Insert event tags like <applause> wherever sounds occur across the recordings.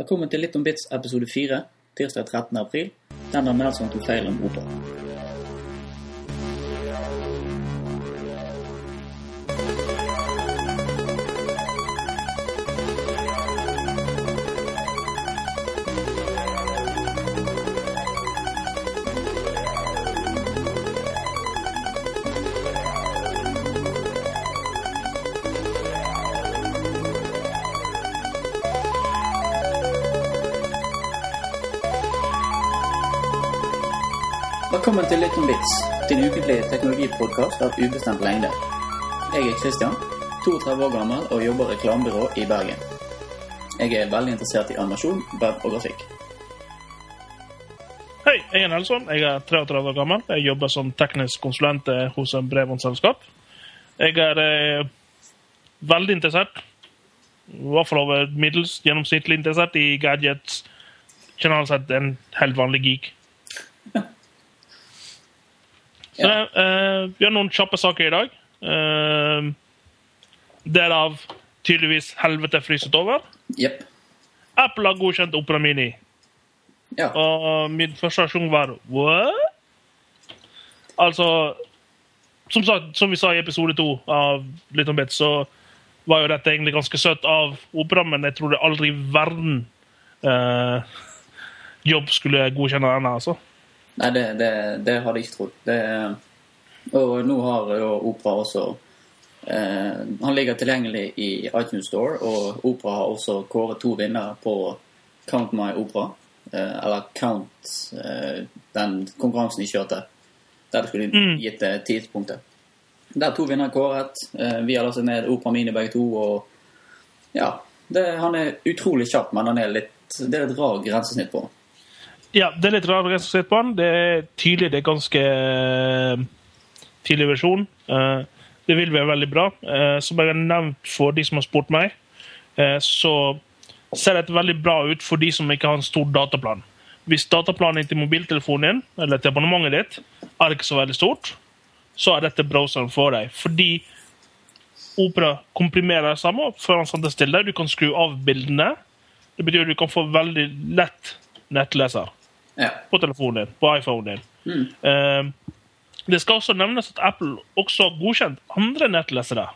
Velkommen til Litt om bits episode 4, tirsdag 13. april. Den der Nelson tok feil om opera. Til Litt om bits, din ukentlige teknologipodkast av ubestemt lengde. Jeg er Christian, 32 år gammel og jobber reklamebyrå i Bergen. Jeg er veldig interessert i animasjon, web og grafikk. Hei, jeg er Nelson. Jeg er 33 år gammel. Jeg jobber som teknisk konsulent hos en bredbåndsselskap. Jeg er eh, veldig interessert, i hvert fall over middels gjennomsnittlig interessert i gadgets. Generelt sett en helt vanlig geek. Så, Ja. eh, vi har noen kjappe saker i dag. Eh, Derav tydeligvis helvete fryset over. Yep. Apple har godkjent Opera Mini. Ja. Og min første reaksjon var What? Altså Som, sagt, som vi sa i episode to av Litt om bit, så var jo dette egentlig ganske søtt av opera, men jeg tror det aldri i verden eh, <laughs> Jobb skulle godkjenne denne, altså. Nei, det, det, det hadde jeg ikke trodd. Det, og nå har jo Opera også eh, Han ligger tilgjengelig i iTunes Store, og Opera har også kåret to vinnere på Count My Opera. Eh, eller Count eh, den konkurransen de kjørte. Der de skulle Mm. gitt det tidspunktet. Der er to vinnere kåret. Eh, vi har lastet ned Opera Mini begge to, og ja det, Han er utrolig kjapp, men han er litt, det er et rar grensesnitt på. Ja, det er litt rart å se på den. Det er tydelig det er ganske eh, tidlig versjon. Eh, det vil være veldig bra. Eh, som jeg har nevnt for de som har spurt meg, så ser dette veldig bra ut for de som ikke har en stor dataplan. Hvis dataplanen til mobiltelefonen din, eller til abonnementet ditt, er ikke så veldig stort, så er dette browseren for deg. Fordi Opera komprimerer det samme før han sendes til deg. Du kan skru av bildene. Det betyr at du kan få veldig lett nettleser Ja. på telefonen din, på iPhonen din. Mm. Eh, det skal også nevnes at Apple også har godkjent andre nettlesere.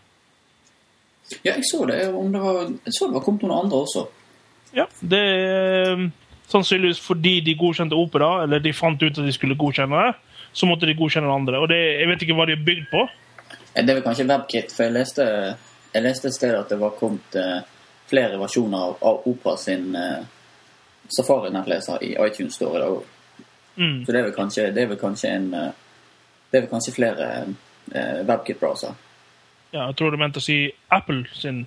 Ja, jeg så det. Om det var, jeg så det var kommet noen andre også. Ja, det er eh, sannsynligvis fordi de godkjente Opera, eller de fant ut at de skulle godkjenne det, så måtte de godkjenne andre. Og det, jeg vet ikke hva de er bygd på. Det er vel kanskje WebKit, for jeg leste, jeg leste et sted at det var kommet eh, flere versjoner av, av Opera sin eh, Safari-nettleser i iTunes Store i dag òg. Mm. Så det er vel kanskje, det er vel kanskje en eh, Det er vel kanskje flere eh, WebKit-browser. Ja, jeg tror du mente å si Apple sin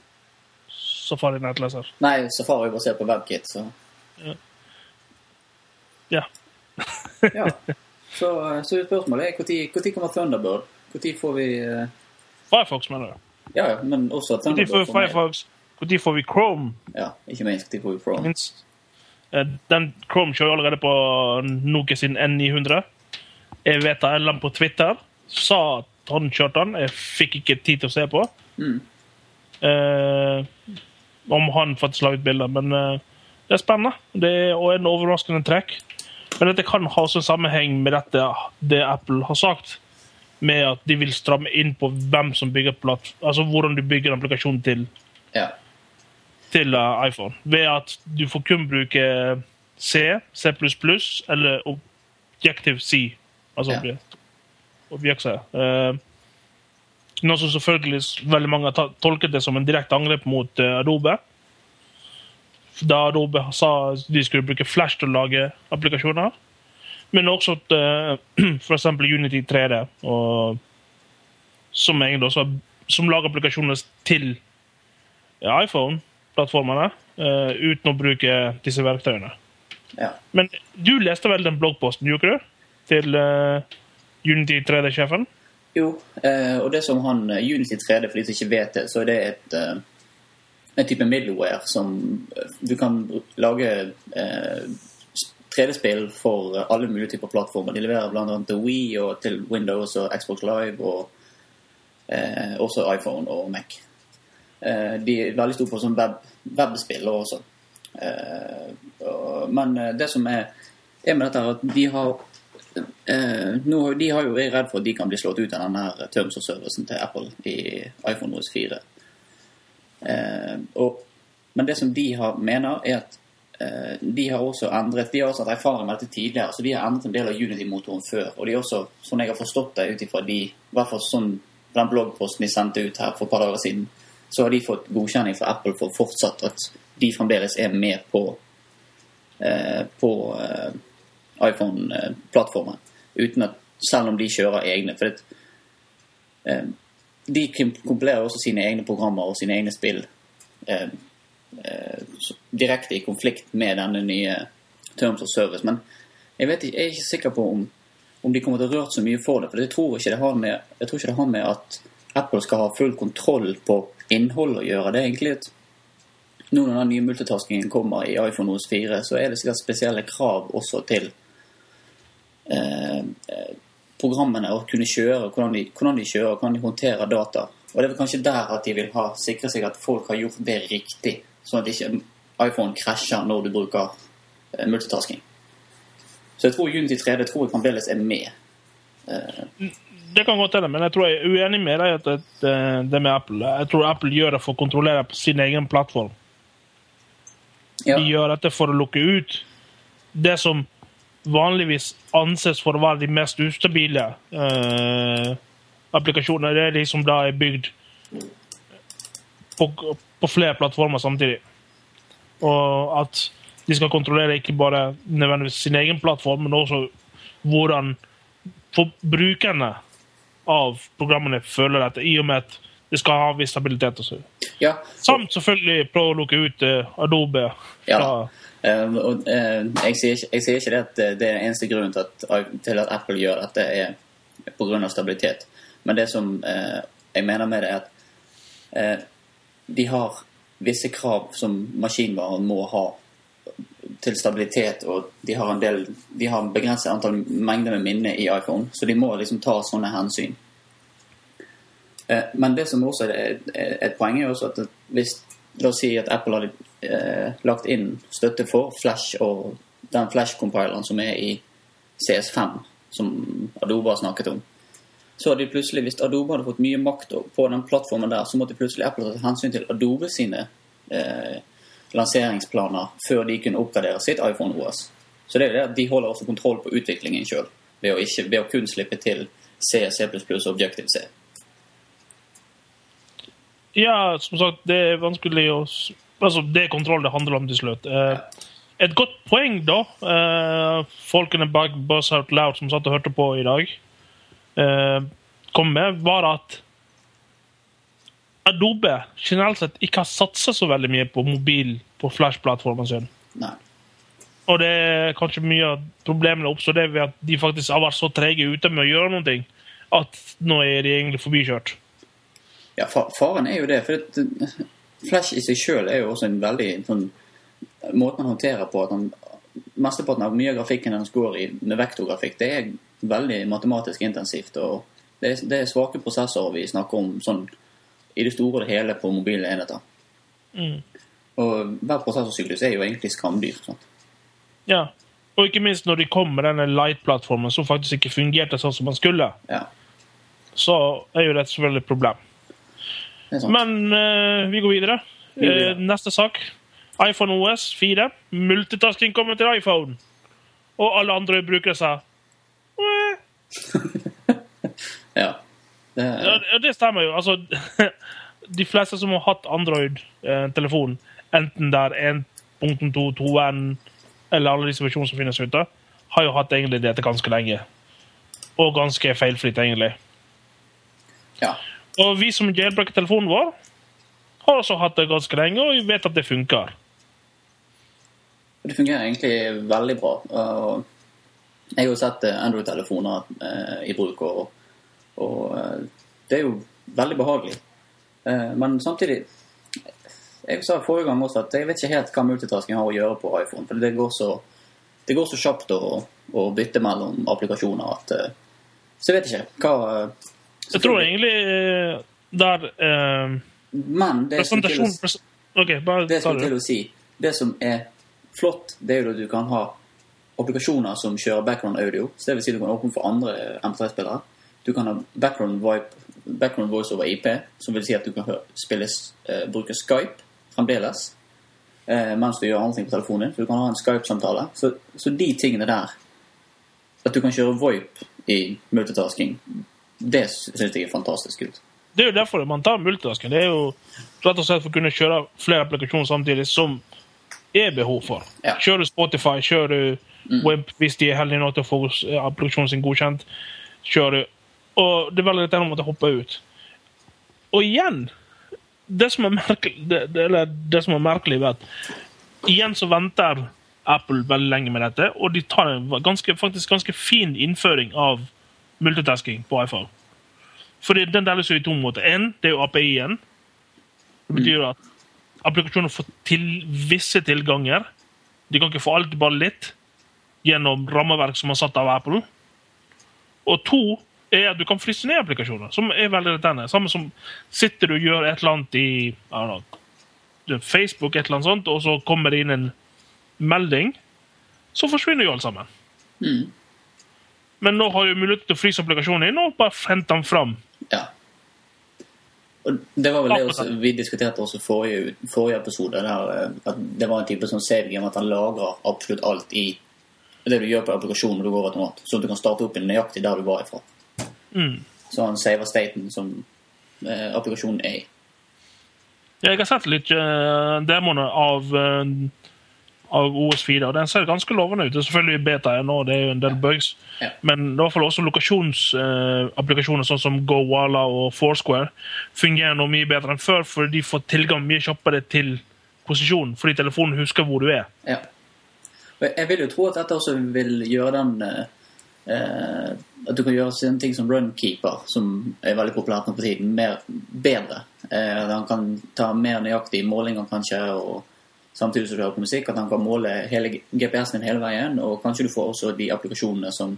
Safari-nettleser. Nei, Safari er basert på WebKit, så Ja. ja. <laughs> Så, eh, så spørsmålet er når kommer Thunderbird? Når får vi uh... Firefox, mener du? Ja, ja, men også Thunderbird. Når får? Får vi Chrome? Ja, ikke minst når får vi Chrome. minst. Eh, Den Chrome kjører allerede på Nokia sin N900. Jeg vet at Erland på Twitter sa at han kjørte den. Jeg fikk ikke tid til å se på. Mm. Eh, om han faktisk la ut bilder, men eh, det er spennende. Det er og en overraskende trekk. Men dette kan ha også en sammenheng med dette det Apple har sagt, med at de vil stramme inn på hvem som bygger platt, altså hvordan du bygger applikasjonen til Ja. Til uh, iPhone. Ved at du får kun bruke C, C++ eller Objective-C. Altså Ja. objekt- objekt-C. Eh, noe som selvfølgelig veldig mange har tolket det som en direkte angrep mot eh, Adobe. Da Adobe sa de skulle bruke Flash til å lage applikasjoner. Men også uh, <clears throat> f.eks. Unity 3D, og, som egentlig også som lager applikasjoner til ja, iPhone-plattformene uh, uten å bruke disse verktøyene. ja. Men du leste vel den bloggposten, gjorde du? Til uh, Unity 3D-sjefen? Jo, uh, og det som han Unity 3D, for de som ikke vet det, så er det et, en type middleware som du kan lage eh, 3D-spill for alle mulige typer plattformer. De leverer bl.a. til Wii og til Windows og Xbox Live og også iPhone og Mac. Eh, de er veldig store på sånn web, webspill også. Eh, men eh, det som er, er med dette, er at de har nå, De har jo er redd for at de kan bli slått ut av denne terms of servicen til Apple i iPhone OS 4. Eh, og, men det som de har, mener, er at de har også endret De har også hatt erfaring med dette tidligere, så de har endret en del av Unity-motoren før. Og de har også, sånn jeg har forstått det ut ifra de, i hvert fall sånn den bloggposten de sendte ut her for et par dager siden, så har de fått godkjenning fra Apple for fortsatt at de fremdeles er med på, eh, på eh, iPhone-plattformen. Uten at, selv om de kjører egne. For det, eh, de kom- kompilerer også sine egne programmer og sine egne spill eh, eh, direkte i konflikt med denne nye Terms of Service. Men jeg, vet jeg er ikke sikker på om, om de kommer til å rørt så mye for det. For jeg tror ikke det har med, jeg tror ikke det har med at Apple skal ha full kontroll på innholdet å gjøre. Det er egentlig at nå når den nye multitaskingen kommer i iPhone OS 4, så er det sikkert spesielle krav også til eh, eh, programmene å kunne kjøre, hvordan de, hvordan de kjører, hvordan de håndterer data. Og det er vel kanskje der at de vil ha, sikre seg at folk har gjort det riktig, sånn at ikke iPhone krasjer når du bruker eh, multitasking. Så jeg tror Unity 3D tror jeg fremdeles er med. Eh, Det kan godt hende, men jeg tror jeg er uenig med deg i at det, det med Apple. Jeg tror Apple gjør det for å kontrollere på sin egen plattform. ja, De gjør dette for å lukke ut det som vanligvis anses for å være de mest ustabile eh, applikasjonene. Det er de som da er bygd på, på flere plattformer samtidig. Og at de skal kontrollere ikke bare nødvendigvis sin egen plattform, men også hvordan for brukerne av programmene føler dette, i og med at det skal ha viss stabilitet. Også. ja, Samt selvfølgelig prøve å lukke ut eh, Adobe. Ja. Eh, og, uh, jeg, sier ikke, jeg sier ikke det at eh, det er eneste grunnen til at, til at Apple gjør dette, er pga. stabilitet. Men det som uh, jeg mener med det, er at de har visse krav som maskinvaren må ha til stabilitet, og de har en del De har en begrenset antall mengder med minne i iPhone, så de må liksom ta sånne hensyn. Eh, Men det som også er et poeng, er også at hvis La oss si at Apple hadde eh, lagt inn støtte for Flash og den Flash-compileren som er i CS5, som Adobe har snakket om. Så hadde de plutselig, Hvis Adobe hadde fått mye makt på den plattformen der, så måtte plutselig Apple ta hensyn til Adobe sine eh, lanseringsplaner før de kunne oppgradere sitt iPhone OS. Så det er det at de holder også kontroll på utviklingen sjøl, ved, ved å kun slippe til C, C++ og Objective-C. Ja, som sagt, det er vanskelig å Altså, det er kontroll det handler om til slutt. Eh, et godt poeng, da, eh, folkene bak Buzz Out Loud som satt og hørte på i dag, eh, kom med, var at Adobe generelt sett ikke har satsa så veldig mye på mobil på Flash-plattformen sin. Nei. Og det er kanskje mye av problemene oppstår det ved at de faktisk har vært så trege ute med å gjøre noe at nå er de egentlig forbikjørt. Ja, faren er jo det. For det, Flash i seg sjøl er jo også en veldig sånn Måten han håndterer på at han Mesteparten av mye av grafikken hans går i med vektorgrafikk. Det er veldig matematisk intensivt. og Det er, det er svake prosesser vi snakker om sånn i det store og det hele på mobile enheter. Mm. Og hver prosessorsyklus er jo egentlig skamdyr. Sant? Ja. Og ikke minst når de kom med denne Light-plattformen som faktisk ikke fungerte sånn som man skulle, Ja, så er jo det selvfølgelig et problem. Men uh, vi går videre. Vi går videre. Eh, neste sak. iPhone OS 4. Multitasking kommer til iPhone. Og alle andre brukere sa <laughs> ja. Det, Ja, det- stemmer jo. Altså, <laughs> de fleste som har hatt Android-telefon, enten det er 1.2, 2N eller alle disse versjonene som finnes ute, har jo hatt egentlig dette ganske lenge. Og ganske feilfritt, egentlig. ja. Og vi som jailbreaker telefonen vår, har også hatt det ganske lenge, og vi vet at det funker. Det fungerer egentlig veldig bra. Jeg har jo sett eh, Android-telefoner eh, i bruk, og, og eh, det er jo veldig behagelig. Eh, men samtidig Jeg sa forrige gang også at jeg vet ikke helt hva multitasking har å gjøre på iPhone. For det går så, det går så kjapt å, å bytte mellom applikasjoner at eh, Så jeg vet ikke hva Jeg tror egentlig der eh, Men det som, til å presentasjon OK, bare det som til å si, det som er flott, det er jo at du kan ha applikasjoner som kjører background audio. Så det vil si du kan åpne for andre MP3-spillere. Du kan ha background, background voice over IP, som vil si at du kan spille, eh, bruke Skype fremdeles uh, mens du gjør andre ting på telefonen din. Så du kan ha en Skype-samtale. Så, så de tingene der, at du kan kjøre VoIP i multitasking, det syns jeg er fantastisk kult. Det er jo derfor man tar multitasking. Det er jo rett og slett for å kunne kjøre flere applikasjoner samtidig som er behov for. Ja. Kjører du Spotify, kjører du web hvis de er heldige nok til å få applikasjonen sin godkjent. Kjører du Og det er litt å måtte hoppe ut. Og igjen Det som er merkelig, det, det, eller det som er merkelig er at igjen så venter Apple veldig lenge med dette, og de tar en ganske, faktisk ganske fin innføring av multitasking på iPhone. Fordi den deles jo i to måter. En, det er jo API-en. Det betyr at applikasjoner får til visse tilganger. De kan ikke få alt, bare litt, gjennom rammeverk som er satt av Apple. Og to er at du kan flytte ned applikasjoner, som er veldig denne. Samme som sitter du og gjør et eller annet i know, Facebook, et eller annet sånt, og så kommer det inn en melding, så forsvinner jo alt sammen. Mm. Men nå har du mulighet til å fryse applikasjonen inn og bare hente den fram. Ja. Og det var vel det også, vi diskuterte også forrige, forrige episode, der, eh, at det var en type sånn save game at han lagrer absolutt alt i det du gjør på applikasjonen når du går automat, så du kan starte opp nøyaktig der du var ifra. Mm. Sånn saver staten som eh, applikasjonen er i. Jeg har sett litt uh, demoene av, uh, av OS4, og den ser ganske lovende ut. Det er selvfølgelig beta ennå, det er jo en del bugs. Ja. Men i hvert fall også lokasjonsapplikasjoner sånn som GoWala og Foursquare fungerer nå mye bedre enn før, for de får tilgang mye kjappere til posisjonen, fordi telefonen husker hvor du er. Ja. Jeg vil jo tro at dette også vil gjøre den eh, At du kan gjøre sånne ting som runkeeper, som er veldig populært nå på tiden, mer, bedre. Eh, at han kan ta mer nøyaktige målinger, kanskje, og samtidig som du hører på musikk, at han kan måle hele GPS-en din hele veien, og kanskje du får også de applikasjonene som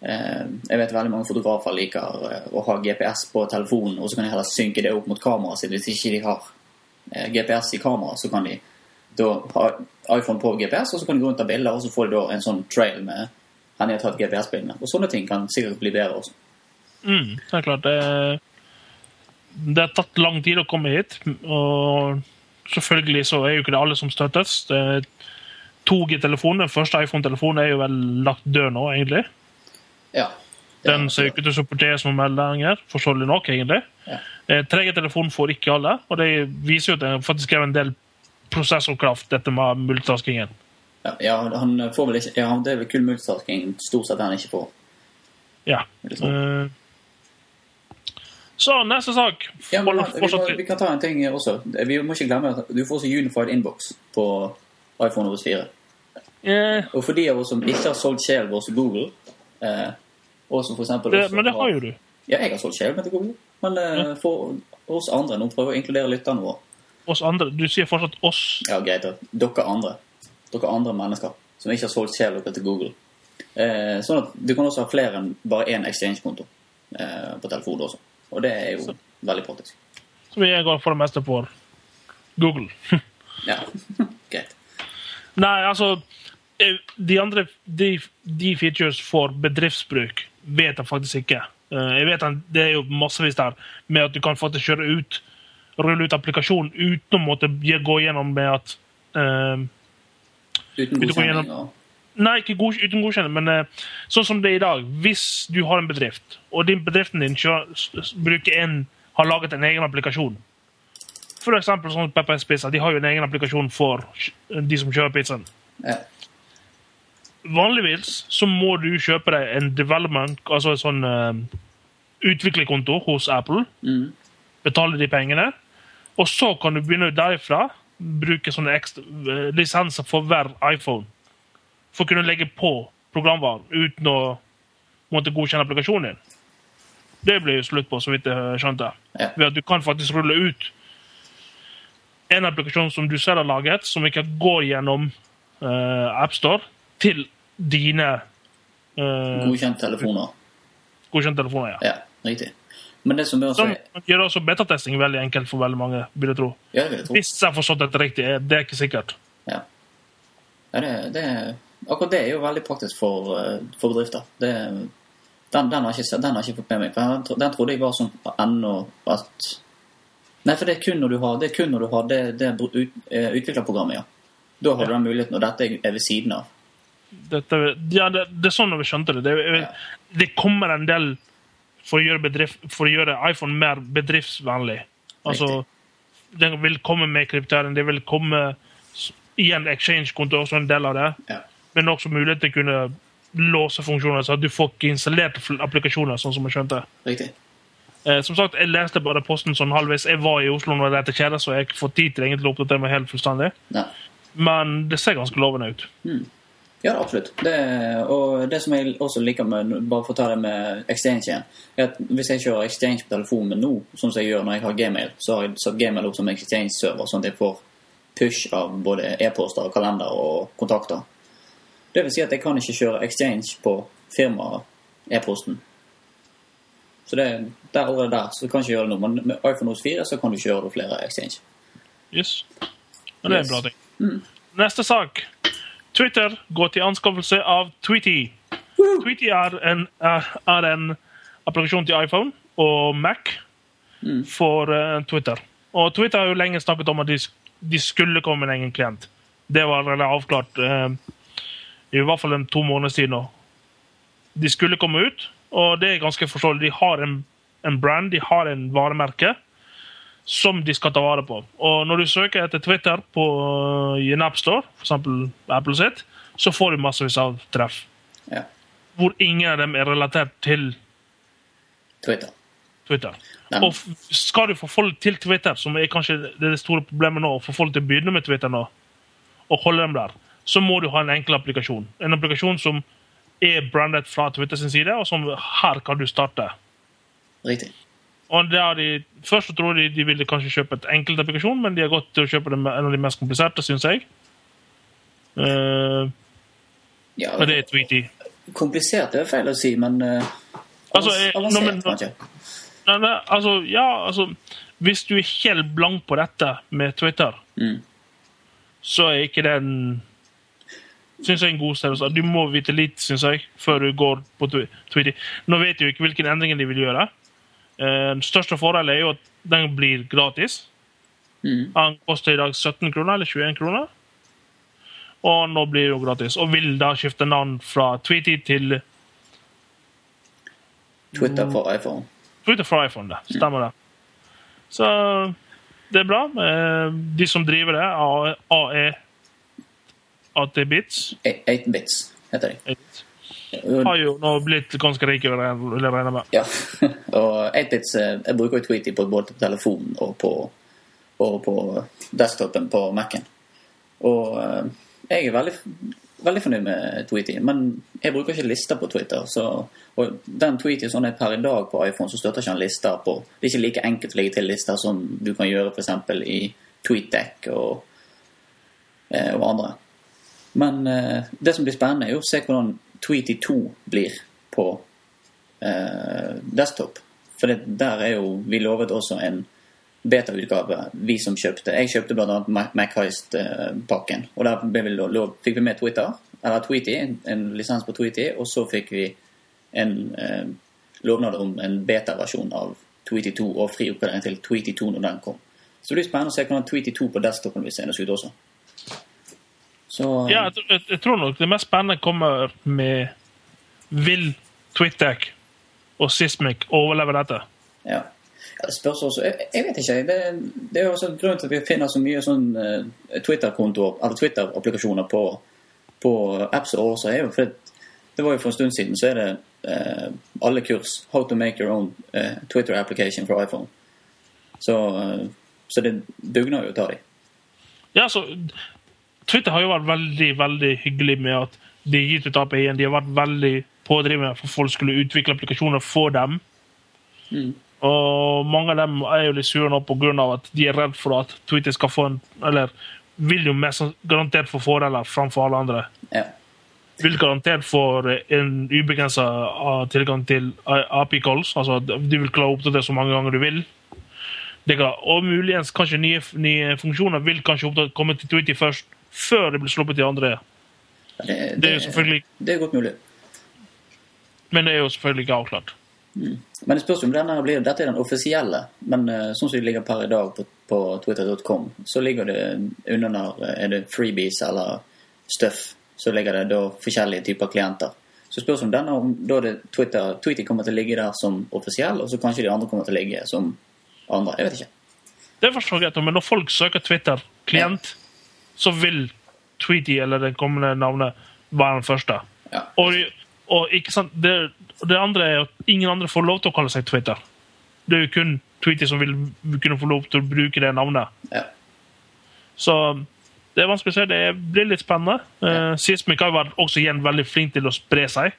eh, Jeg vet veldig mange fotografer liker eh, å ha GPS på telefonen, og så kan de heller synke det opp mot kameraet sitt hvis ikke de har eh, GPS i kameraet, så kan de da ha iPhone på GPS, og så kan de gå rundt ta bilder, og så får de da en sånn trail med hvor de har tatt GPS-bildene. Og sånne ting kan sikkert bli bedre også. Mm, det er klart. Det, det har tatt lang tid å komme hit, og selvfølgelig så er jo ikke det alle som støttes. Det er 2G-telefonen, den første iPhone-telefonen, er jo vel lagt død nå, egentlig. Ja. Den ser ikke ut til å supporteres med meldinger, forståelig nok, egentlig. Ja. Eh, 3G-telefonen får ikke alle, og det viser jo at det faktisk er en del prosessorkraft, dette med multitaskingen. Ja, ja, han får vel ikke Ja, det er vel kun multitasking stort sett han ikke får. Ja. Eh, Så, neste sak. Ja, men, vi, vi kan ta en ting også. Vi må ikke glemme at du får også Unified Inbox på iPhone OS 4. Eh, Og for de av oss som ikke har solgt sjelen vår til Google, eh, og som for eksempel det, også men det har jo du. Ja, jeg har solgt sjelen min til Google. Men eh, for oss andre Nå prøver jeg å inkludere lytterne våre. Oss andre. Du sier fortsatt oss. Ja, greit. Dere andre. Dere andre mennesker som ikke har solgt sjela deres til Google. Eh, sånn at du kan også ha flere enn bare én exchange-konto eh, på telefonen også. Og det er jo veldig praktisk. Så vi går for det meste for Google. <laughs> Ja, <laughs> greit. Nei, altså eh, De andre de, de features for bedriftsbruk vet jeg faktisk ikke. Eh, Jeg vet at Det er jo massevis der med at du kan faktisk kjøre ut rulle ut applikasjonen uten å måtte gå gjennom med at eh, Uten godkjenning gjennom- Nei, ikke god, uten godkjenning, men eh, sånn som det er i dag. Hvis du har en bedrift, og din bedriften din bruker en, har laget en egen applikasjon For eksempel sånn Peppers Pizza. De har jo en egen applikasjon for de som kjører pizzaen. ja. Vanligvis så må du kjøpe deg en development, altså en sånn uh, utviklerkonto hos Apple. Mm. Betale de pengene. Og så kan du begynne derifra bruke sånne ekstra, eh, lisenser for hver iPhone. For å kunne legge på programvaren uten å måtte godkjenne applikasjonen din. Det blir jo slutt på, så vidt jeg skjønte. Ja. Ved at du kan faktisk rulle ut en applikasjon som du selv har laget, som ikke går gjennom uh, AppStore, til dine uh, Godkjente telefoner. godkjente telefoner. Ja. Ja, riktig. Men det som er også Som gjør også betatesting veldig enkelt for veldig mange. vil jeg tro. Ja, det vil jeg tro. Hvis jeg har forstått dette riktig, er ikke sikkert. Ja. ja det, det, akkurat det er jo veldig praktisk for, eh, for bedrifter. Det, den, den, har ikke, den har ikke fått med meg. For den, trodde jeg var sånn ennå at Nei, for det er kun når du har det, kun når du har det, det ut, eh, utviklerprogrammet, ja. Da har du den muligheten, og dette er ved siden av. Dette, ja, det, det er sånn vi skjønte det. Det, det kommer en del for å gjøre, bedrift, for å gjøre iPhone mer bedriftsvennlig. Altså, Den vil komme med kryptering. Det vil komme igjen exchange-konto også en del av det. Ja. Men også mulighet til å kunne låse funksjoner, så at du får ikke installert applikasjoner, sånn som jeg skjønte. Riktig. Eh, som sagt, Jeg leste bare posten sånn halvveis. Jeg var i Oslo når dette skjedde, så jeg har ikke fått tid til egentlig å oppdatere meg helt fullstendig. Ja. Men det ser ganske lovende ut. Ja, absolutt. Det, og det som jeg også liker med Bare for å ta det med Exchange igjen. er at Hvis jeg kjører Exchange på telefonen nå, sånn som jeg gjør når jeg har Gmail, så har jeg satt Gmail opp som Exchange-server, sånn at jeg får push av både e-poster, kalender og kontakter. Det vil si at jeg kan ikke kjøre Exchange på firma-e-posten. Så det, der allerede der så kan ikke gjøre det nå. Men med iPhone OS 4 så kan du kjøre flere Exchange. Yes. Og det er en bra ting. Neste sak. Twitter går til anskaffelse av Tweety. Tweety er en, er, er en applikasjon til iPhone og Mac for eh, Twitter. Og Twitter har jo lenge snakket om at de, de skulle komme med en egen klient. Det var avklart eh, i hvert fall en to måneder siden. De skulle komme ut, og det er ganske forståelig. De har en, en brand, de har en varemerke som de skal ta vare på. Og når du søker etter Twitter på, i en appstore, f.eks. Apple sitt, så får du massevis av treff. Ja. Hvor ingen av dem er relatert til Twitter. Twitter. Og skal du få folk til Twitter, som er kanskje det, det store problemet nå, å få folk til å begynne med Twitter nå, og holde dem der, så må du ha en enkel applikasjon. En applikasjon som er brandet fra Twitter sin side, og som her kan du starte. Riktig. Og det har de, Først så tror de de ville kanskje kjøpe et enkelt applikasjon, men de har gått til å kjøpe den- en av de mest kompliserte, syns jeg. Uh, Ja, og det er Tweety. Komplisert er feil å si, men uh, Altså, jeg, avansert, nå, men- kanskje. Nei, nei, altså, ja, altså Hvis du er helt blank på dette med Twitter, Mm. så er ikke det en Syns jeg er en god sted. Du må vite litt, syns jeg, før du går på Twi- Tweety. Nå vet jeg jo ikke hvilke endringer de vil gjøre. Eh, Den største fordelen er jo at den blir gratis. Mm. Den koster i dag 17 kroner, eller 21 kroner. Og nå blir det jo gratis. Og vil da skifte navn fra Tweety til Twitter for iPhone. Twitter for iPhone. det. Stemmer det. Så det er bra. Eh, De som driver det, E, AE AT Bits, 8 bits heter de. Har jo nå blitt ganske rike, vil jeg regne med. Ja. <laughs> og 8 bits eh, Jeg bruker jo Tweety på både på telefonen og på, og på desktopen på Mac-en. Og eh, jeg er veldig, veldig fornøyd med Tweety, men jeg bruker ikke lister på Twitter. Så, og den Tweety sånn er per i dag på iPhone, så støtter ikke han lister på Det er ikke like enkelt å legge til lister som du kan gjøre f.eks. i TweetDeck og, eh, og andre. Men eh, det som blir spennende, er jo å se hvordan Tweety 2 blir på eh, desktop. For det, der er jo Vi lovet også en beta-utgave, vi som kjøpte. Jeg kjøpte bl.a. MacHeist-pakken. Og der vi lov, fikk vi med Twitter, eller Tweety, en, en lisens på Tweety, og så fikk vi en eh, lovnad om en beta-versjon av Tweety 2 og fri oppgradering til Tweety 2 når den kom. Så det blir spennende å se hvordan Tweety 2 på desktopen vil se ut også. Så Ja, jeg, jeg, tror nok det mest spennende kommer med Vil TweetDeck og Sismic overleve dette? Ja. ja spørs også Jeg, jeg vet ikke. Det, det er jo også grunnen til at vi finner så mye sånn eh, Twitter-kontoer eller Twitter-applikasjoner på, på apps og også. Er jo for det, det var jo for en stund siden så er det eh, alle kurs How to make your own eh, Twitter application for iPhone. Så, eh, så det bugner jo å ta dem. Ja, så Twitter har jo vært veldig veldig hyggelig med at de har gitt ut API-en. De har vært veldig pådrivende for at folk skulle utvikle applikasjoner for dem. Og mange av dem er jo litt sure nå pga. at de er redd for at Twitter skal få en Eller vil jo mest garantert få fordeler framfor alle andre. Ja. Vil garantert få en ubegrensa tilgang til API-calls. Altså at du vil klare å oppdatere så mange ganger du vil. Det kan, og muligens kanskje nye, nye funksjoner vil kanskje komme til Twitter først før det blir sluppet til andre. Ja, det, Det er jo selvfølgelig, det er godt mulig. men det er jo selvfølgelig ikke avklart. Men det spørs om denne blir Dette er den offisielle, men uh, sånn som det ligger per i dag på, på twitter.com, så ligger det under eh, Er det freebies eller stuff, så ligger det da forskjellige typer klienter. Så spørs om denne om da det Twitter, Twitter kommer til å ligge der som offisiell, og så kanskje de andre kommer til å ligge som andre. Jeg vet ikke. Det forstår jeg men når folk søker Twitter-klient, så vil Tweety eller det kommende navnet være den første. Ja. Og, og ikke sant, det, det andre er at ingen andre får lov til å kalle seg Twitter. Det er jo kun Tweety som vil kunne få lov til å bruke det navnet. Ja. Så det er vanskelig å si. Det blir litt spennende. Uh, Sismic har vært også igjen veldig flink til å spre seg.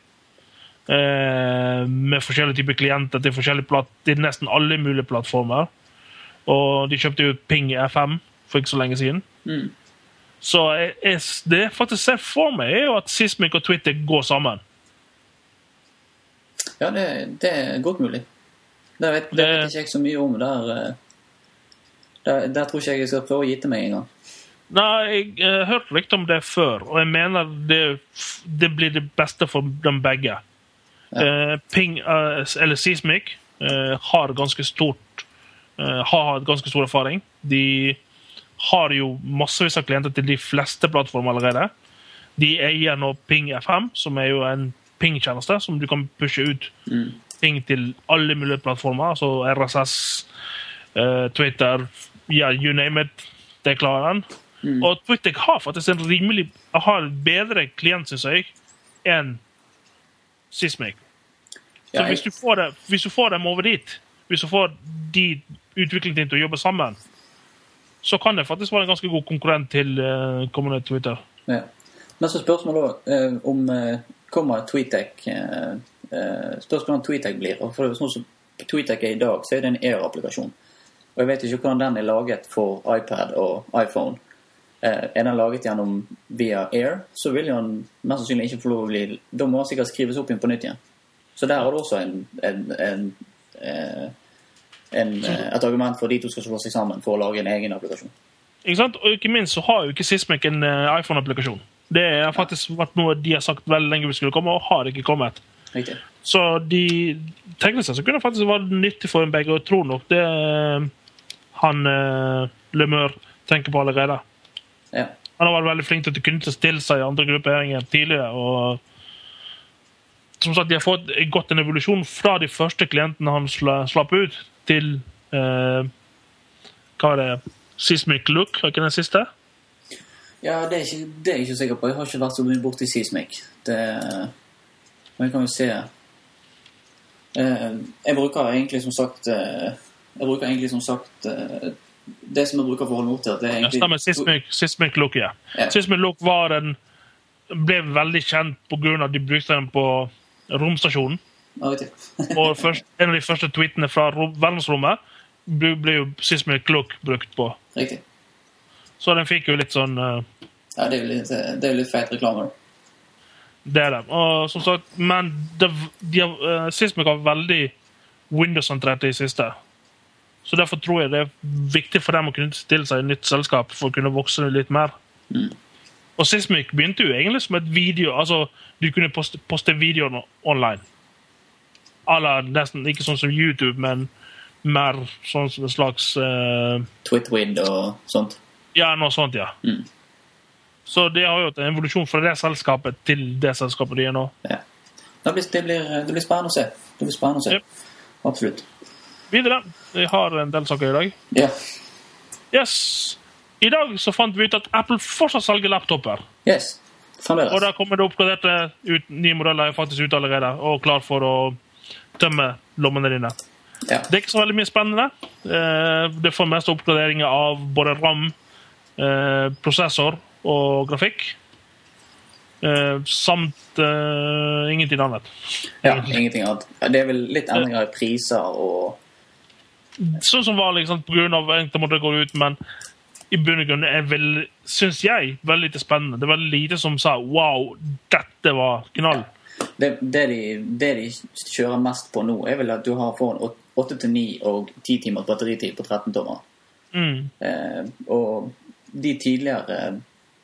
Eh, med forskjellige typer klienter til, forskjellige til nesten alle mulige plattformer. Og de kjøpte jo Ping FM for ikke så lenge siden. Mm. Så jeg, det jeg faktisk ser for meg, er jo at Sismic og Twitter går sammen. Ja, det, det er godt mulig. Det vet, det vet ikke jeg så mye om. Der, eh, der, der tror ikke jeg jeg skal prøve å gitte meg engang. Nei, jeg har hørt rykter om det før, og jeg mener det, det blir det beste for dem begge. Eh, Ping, eh, eller Seismic, har ganske stort har ganske stor erfaring. De har jo massevis av klienter til de fleste plattformer allerede. De eier nå Ping FM, som er jo en ping-tjeneste som du kan pushe ut Mm. ting til alle mulige plattformer. Altså RSS, uh, Twitter, ja, you name it. Det klarer den. Mm. Og Twitter har faktisk en rimelig har bedre klient, syns jeg, enn Sismic. Så hvis, du får dem over dit, hvis du får de utviklingsteam til å jobbe sammen, så kan det faktisk være en ganske god konkurrent til uh, kommende Twitter. Ja. Men så spørsmålet eh, om uh, kommer TweetDeck uh, Spørsmålet om TweetDeck blir. og for Sånn som TweetDeck er i dag, så er det en Air-applikasjon. Og Jeg vet ikke hvordan den er laget for iPad og iPhone. Er den laget gjennom via Air, så vil jo den mest sannsynlig ikke få lov å bli Da må den sikkert skrives opp igjen på nytt igjen. Så der har du også en, en, en, en, eh, et argument for de to skal slå seg sammen for å lage en egen applikasjon. Ikke sant? Og ikke minst så har jo ikke Sismic en eh, iPhone-applikasjon. Det har faktisk vært noe de har sagt veldig lenge vi skulle komme, og har ikke kommet. Riktig. Så de teknisk sett så kunne det faktisk vært nyttig for en begge, og tror nok det eh, han uh, Lemør tenker på allerede. Ja. Han har vært veldig flink til å kunne stille seg i andre grupperinger tidligere. og som sagt, De har fått gått en evolusjon fra de første klientene han slapp ut, til eh, Hva er det? Seismic Look, var ikke den siste? Ja, det er, ikke, det er jeg ikke sikker på. Jeg har ikke vært så mye borti Seismic. Det, men jeg kan jo se eh, Jeg bruker egentlig som sagt eh, Jeg bruker egentlig som sagt eh, Det som jeg bruker for å holde meg oppdatert, det er Ja, egentlig stemmer. Seismic, Look, ja. Ja. Look var en, ble veldig kjent pga. at de brukte den på romstasjonen. Ja. <laughs> Og først, en av de første tweetene fra rom, verdensrommet ble, jo Sismic Look brukt på. Riktig. Så den fikk jo litt sånn uh, Ja, det er jo litt, det er litt feit reklame. Det er det. Og som sagt, men det, de uh, Sismic har veldig Windows-sentrert i siste. Så derfor tror jeg det er viktig for dem å kunne stille seg et nytt selskap for å kunne vokse litt mer. Mm. Og Sismic begynte jo egentlig som et video Altså, du kunne poste, poste videoer online. Alla, nesten ikke sånn som YouTube, men mer sånn som en slags uh, Twitwid og sånt. Ja, noe sånt, ja. Mm. Så det har jo hatt en evolusjon fra det selskapet til det selskapet de er nå. Ja. Det, blir, det, blir, det blir spennende å se. Det blir spennende å se. Yep. Absolutt. Videre. Vi har en del saker i dag. Ja. Yes. I dag så fant vi ut at Apple fortsatt selger laptoper. Yes. Og Fremdeles. da kommer det oppgraderte ut, nye modeller er faktisk ut allerede og klar for å tømme lommene dine. Ja. Det er ikke så veldig mye spennende. Eh, Det får mest oppgraderinger av både RAM, eh, prosessor og grafikk. Eh, Samt ingenting annet. ja. Ingenting annet. Det er vel litt endringer i priser og Sånn som vanlig, liksom, på grunn av enkelte måter går ut, men i bunn og grunn er vel, syns jeg, veldig lite spennende. Det er veldig lite som sa 'wow, dette var knall'. Det, det, de, det de kjører mest på nå, er vel at du har får en 8-9 og 10 timers batteritid på 13 tommer. Mm. Eh, og de tidligere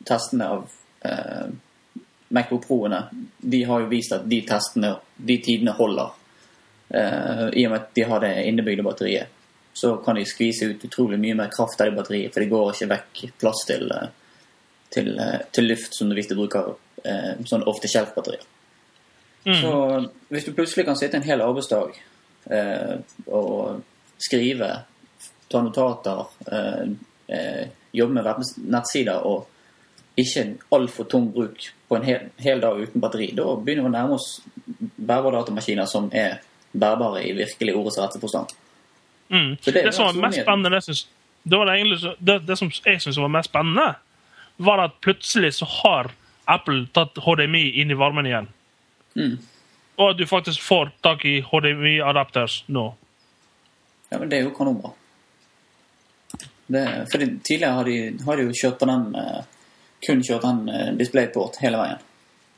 testene av eh, Macbook Pro-ene, de har jo vist at de testene, de tidene holder. Eh, I og med at de har det innebygde batteriet. Så kan de skvise ut utrolig mye mer kraft av det batteriet, for det går ikke vekk plass til, eh, til, eh, til luft som hvis du bruker eh, sånn off the shelf-batterier. Mm. Så hvis du plutselig kan sitte en hel arbeidsdag eh, og skrive, ta notater, eh, eh, jobbe med nettsider og ikke altfor tung bruk på en hel, hel dag uten batteri, da begynner vi å nærme oss bærbare datamaskiner som er bærbare i virkelig ordets rette forstand. Mm. Det Det, som var mest spennende, det, synes, det, var egentlig, det, det som jeg syns var mest spennende, var at plutselig så har Apple tatt HDMI inn i varmen igjen. Mm. Og at du faktisk får tak i HDMI-adapters nå. Ja, men det er jo kanonbra. for tidligere har de, har de jo kjørt på den eh, kun kjørt den eh, DisplayPort hele veien.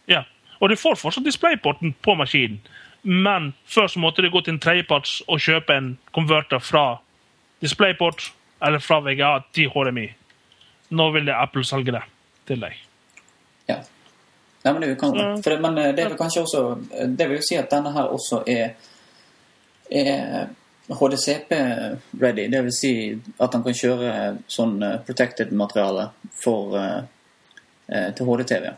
Ja. Og du får fortsatt DisplayPorten på maskinen, men først måtte du gå til en tredjeparts og kjøpe en konverter fra DisplayPort eller fra VGA til HDMI. Nå vil det Apple selge det til deg. Ja. Nei, men det. For det, men det vel kanskje også Det vil jo si at denne her også er, er HDCP-ready. Det vil si at han kan kjøre sånn eh, protected materiale for, eh, eh, til HDTV.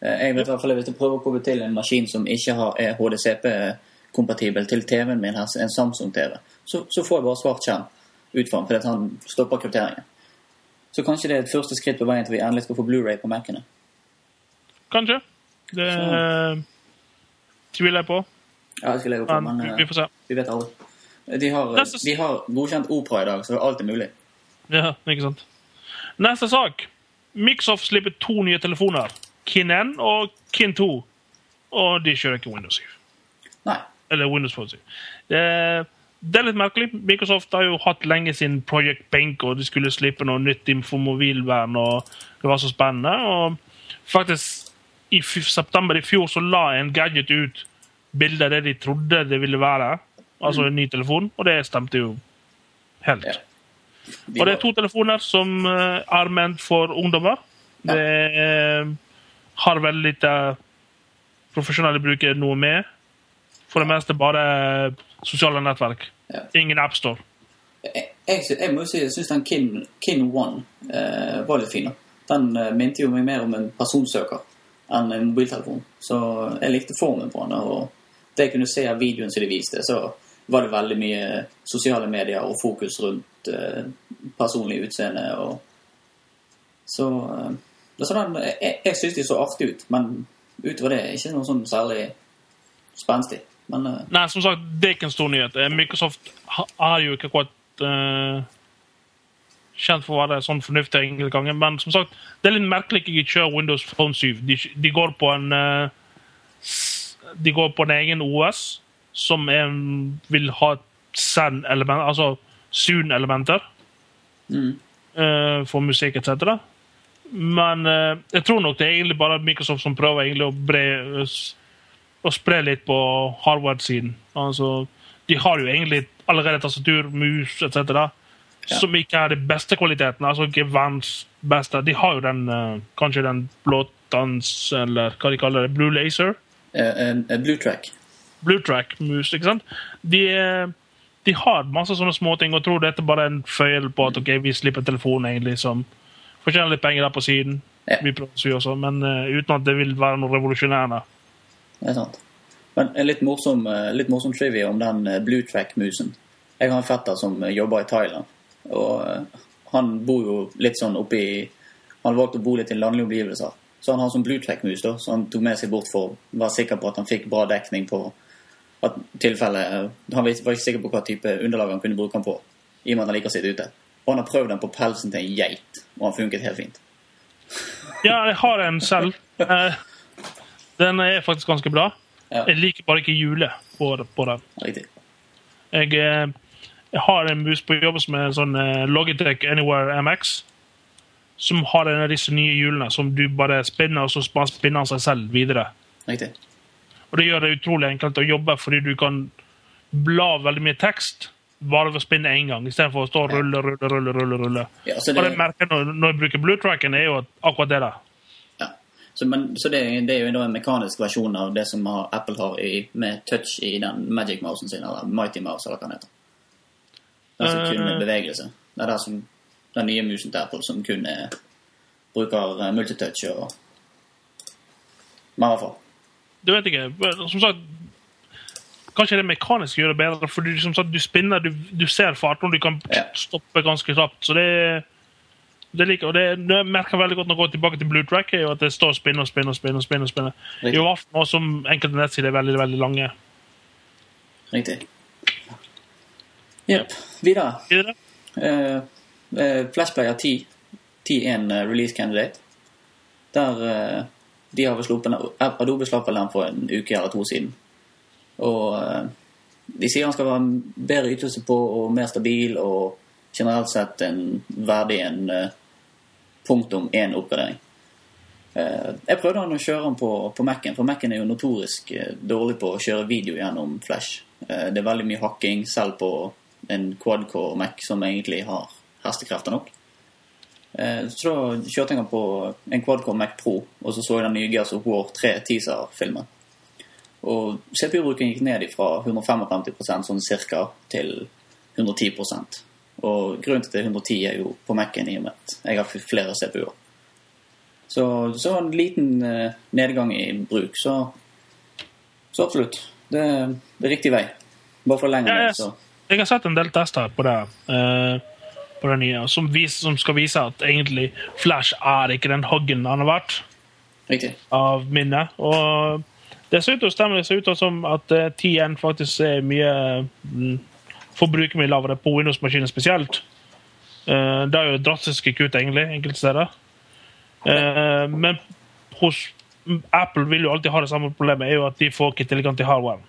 Jeg vet i hvert fall Hvis jeg prøver å komme til en maskin som ikke har, er HDCP-kompatibel til TV-en min, her, en Samsung-TV, så, så får jeg bare svart skjerm ut for den, fordi han stopper krypteringen. Så kanskje det er et første skritt på veien til vi endelig skal få Blu-ray på Mac-ene. Kanskje. Det eh, tviler jeg på, Ja, det skal jeg gå på, men men eh, vi får se. vi vet aldri. De har, de har godkjent Opera i dag, så alt er mulig. Ja, ikke sant. Neste sak. Mixoff slipper to nye telefoner. Kin 1 og Kin 2. Og de kjører ikke Windows 7. Nei. Eller Windows Phone 7. Det, det er litt merkelig. Microsoft har jo hatt lenge sin Project Bank, og de skulle slippe noe nytt innenfor mobilvern, og det var så spennende. Og faktisk, i september i fjor så la en gadget ut bilde av det de trodde det ville være. Altså en ny telefon, og det stemte jo helt. Ja. De Og det er to telefoner som eh, er ment for ungdommer. Ja. Det er, har veldig lite profesjonelle brukere noe med. For det meste bare sosiale nettverk. Ja. Ingen AppStore. jeg, jeg, jeg må jo si jeg syns den Kin, Kin One eh, var litt fin. Den eh, minte jo meg mer om en personsøker enn en mobiltelefon. Så jeg likte formen på den. Og det jeg kunne se av videoen som de viste, så var det veldig mye sosiale medier og fokus rundt eh, personlig utseende. og Så, eh, sånn, jeg, jeg syns de så artige ut, men utover det ikke noe sånn særlig spenstig. Men eh, Nei, som sagt, det er ikke en stor nyhet. Eh, Microsoft ha- er jo ikke akkurat eh, kjent for å være sånn fornuftig enkelte ganger. Men som sagt, det er litt merkelig ikke å kjøre Windows Phone 7. De, de går på en eh, De går på en egen OS som er, vil ha Zen-element, altså Zoom-elementer mm, eh, for musikk etc. Men eh, jeg tror nok det er egentlig bare Microsoft som prøver egentlig å, bre, å spre litt på hardware-siden. Altså, de har jo egentlig allerede tastatur, mus etc. Ja. Som ikke er de beste kvalitetene. altså ikke verdens beste. De har jo den eh, kanskje den blåtans, eller hva de kaller det, Blue Laser. uh, en Blue Track. Blue Track-mus. ikke sant? De, eh, de har masse sånne småting og tror dette bare er en feil på at ok, vi slipper telefonen egentlig som fortjener litt penger der på siden. Ja. Vi prøver vi også, Men uh, uten at det vil være noe revolusjonerende. Det er sant. Men en litt morsom, litt morsom trivia om den Blue Track-musen. Jeg har en fetter som jobber i Thailand. Og eh, han bor jo litt sånn oppi Han valgte å bo litt i landlige omgivelser. Så han har sånn Blue Track-mus, da, så han tok med seg bort for å være sikker på at han fikk bra dekning på at tilfelle eh, Han var ikke sikker på hva type underlag han kunne bruke den på, i og med at han liker å sitte ute. Og han har prøvd den på pelsen til en geit, og han funket helt fint. <laughs> Ja, jeg har en selv. Eh, Den er faktisk ganske bra. Ja, Jeg liker bare ikke hjulet på, på den. riktig. Jeg, jeg har en mus på jobb som er en sånn eh, Logitech Anywhere MX. Som har en av disse nye hjulene som du bare spinner, og så spinner han seg selv videre. Riktig. Og det gjør det utrolig enkelt å jobbe, fordi du kan bla veldig mye tekst bare ved å spinne én gang, istedenfor å stå og rulle, rulle, rulle. rulle, rulle. Ja, det... Og det merker når, når jeg bruker bluetracken, er jo akkurat det der. ja. så, men, så det, det er jo en mekanisk versjon av det som har, Apple har i, med touch i den Magic Mousen sin, eller Mighty Mouse, eller hva den heter. Som kun er Eh. bevegelse. Det er det som, den nye musen til Apple som kun er, bruker eh, multitouch og mer fall. Du vet ikke. Som sagt Kanskje det mekaniske gjør det bedre, for du, som sagt, du spinner, du, du ser farten, du kan Ja. stoppe ganske kjapt. Så det, det liker og det, det merker veldig godt når jeg går tilbake til Blue Track, er jo at det står og spinner og spinner. og spinner, og spinner, og spinner. Riktig. I hvert fall nå som enkelte nettsider er veldig veldig lange. Riktig. Jepp. Videre. Videre? Uh, eh, Flashplayer 10. 10.1 eh, release candidate. Der eh, de har sluppet Adobe slapp vel den for en uke eller to siden. Og eh, de sier han skal være en bedre ytelse på og mer stabil og generelt sett en verdig en eh, punktum én oppgradering. Eh, jeg prøvde han å kjøre han på, på Mac-en, for Mac-en er jo notorisk eh, dårlig på å kjøre video gjennom Flash. Eh, det er veldig mye hakking, selv på en quad-core Mac som egentlig har hestekrefter nok. Eh, så da kjørte jeg den på en quad-core Mac Pro, og så så jeg den nye Gears of War 3 teaser-filmen. Og CPU-bruken gikk ned fra 155 sånn cirka til 110 Og grunnen til det er 110 er jo på Mac-en i og med at jeg har flere CPU-er. Så, så en liten eh, nedgang i bruk, så, så absolutt. Det, det er riktig vei. Bare for lenger ned, så Jeg har sett en del tester på det. Uh, på det nye, som, vis, som skal vise at egentlig Flash er ikke den hoggen han har vært Riktig. av minnet. Og det ser ut til å stemme. Det ser ut som at TN 10N faktisk er mye mm, Forbruket mye lavere på Windows-maskiner spesielt. Uh, det er jo drastiske kutt, egentlig, enkelte steder. Eh, men hos Apple vil jo alltid ha det samme problemet, er jo at de får ikke tilgang til hardware.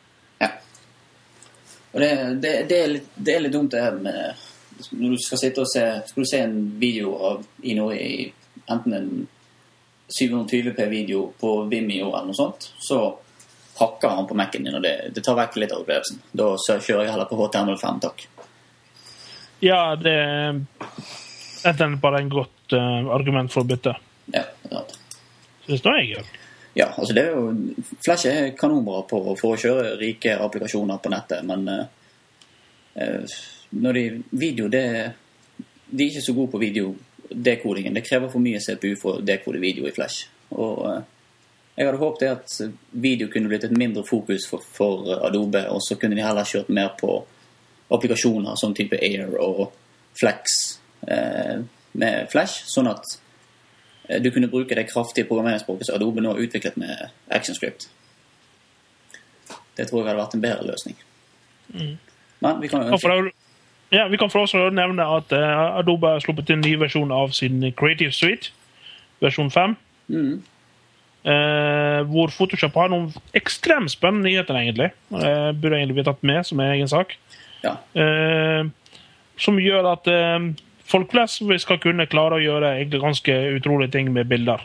Ja. Og det, det, det, er litt, det er litt dumt det her med Når du skal sitte og se Skal du se en video av i i enten en 720p-video på Vimeo eller noe sånt, så hakker han på Mac-en din, og det, det tar vekk litt av opplevelsen. Da så kjører jeg heller på HTML5, takk. Ja, det er enten bare en godt uh, argument for å bytte. Ja, er sant. Syns nå jeg. gjør. Ja, altså det er jo Flash er kanonbra på, for å kjøre rike applikasjoner på nettet, men eh, eh, når de video, det De er ikke så gode på videodekodingen. Det krever for mye CPU for å dekode video i Flash. Og eh, jeg hadde håpet at video kunne blitt et mindre fokus for, for Adobe, og så kunne de heller kjørt mer på applikasjoner som type Air og Flex eh, med Flash, sånn at du kunne bruke det kraftige programmeringsspråket som Adobe nå har utviklet med ActionScript. Det tror jeg hadde vært en bedre løsning. Men vi kan jo ønske Ja, vi kan for også nevne at eh, Adobe har sluppet en ny versjon av sin Creative Suite, versjon 5. Mm. Eh, hvor Photoshop har noen ekstremt spennende nyheter, egentlig. Eh, burde egentlig bli tatt med som en egen sak. Ja. Eh, som gjør at eh, folk flest skal kunne klare å gjøre egentlig ganske utrolige ting med bilder.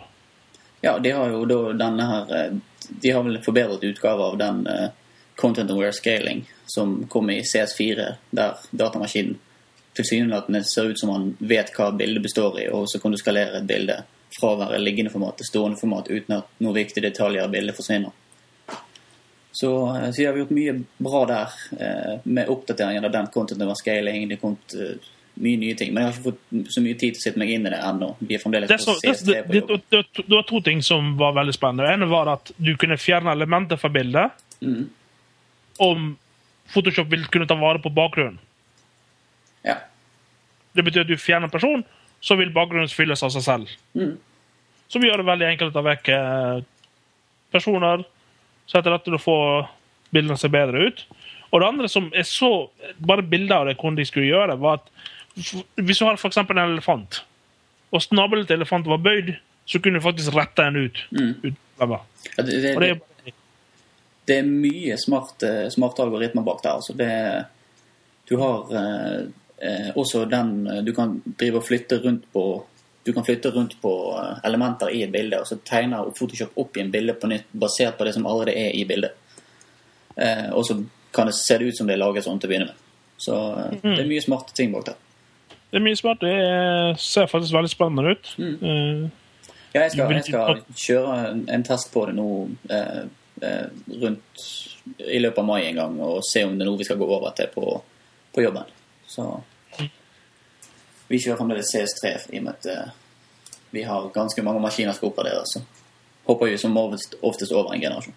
ja, de har jo da denne her eh, De har vel en forbedret utgave av den eh, Content Aware Scaling som kom i CS4, der datamaskinen tilsynelatende ser ut som han vet hva bildet består i, og så kan du skalere et bilde fra å være liggende format til stående format uten at noen viktige detaljer av bildet forsvinner. Så, eh, så har gjort mye bra der med oppdateringen av den content over scaling. Det kom eh, mye nye ting. Men jeg har ikke fått så mye tid til å sette meg inn i det ennå. Vi er fremdeles Det, på CS3 det, på jobb. det, det var to ting som var veldig spennende. Ene var at du kunne fjerne elementer fra bildet Mm. om Photoshop vil kunne ta vare på bakgrunnen. Ja. Det betyr at du fjerner person, så vil bakgrunnen fylles av seg selv. Mm. Som gjør det veldig enkelt å ta vekk eh, personer, så etter dette du får bildene se bedre ut. Og det andre som jeg så bare bilder av det hvordan de skulle gjøre, var at hvis du har f.eks. en elefant, og snabelen til elefanten var bøyd, så kunne du faktisk rette den ut. ut Ja, det, det, og det det, er det er mye smart, eh, smarte algoritmer bak der. Altså det, du har eh, eh, også den eh, Du kan drive og flytte rundt på du kan flytte rundt på elementer i et bilde, og så tegner Photoshop opp i en bilde på nytt basert på det som allerede er i bildet. Eh, og så kan det se ut som det er laget sånn til å begynne med. Så eh, det er mye smarte ting bak der. Det er mye smart. Det er- ser faktisk veldig spennende ut. Eh, Ja, jeg skal, jeg skal kjøre en, test på det nå eh, eh, rundt i løpet av mai en gang og se om det er noe vi skal gå over til på, på jobben. Så vi kjører fremdeles CS3 i og med at eh, vi har ganske mange maskiner som skal oppgraderes. Så hopper vi som oftest, oftest over en generasjon.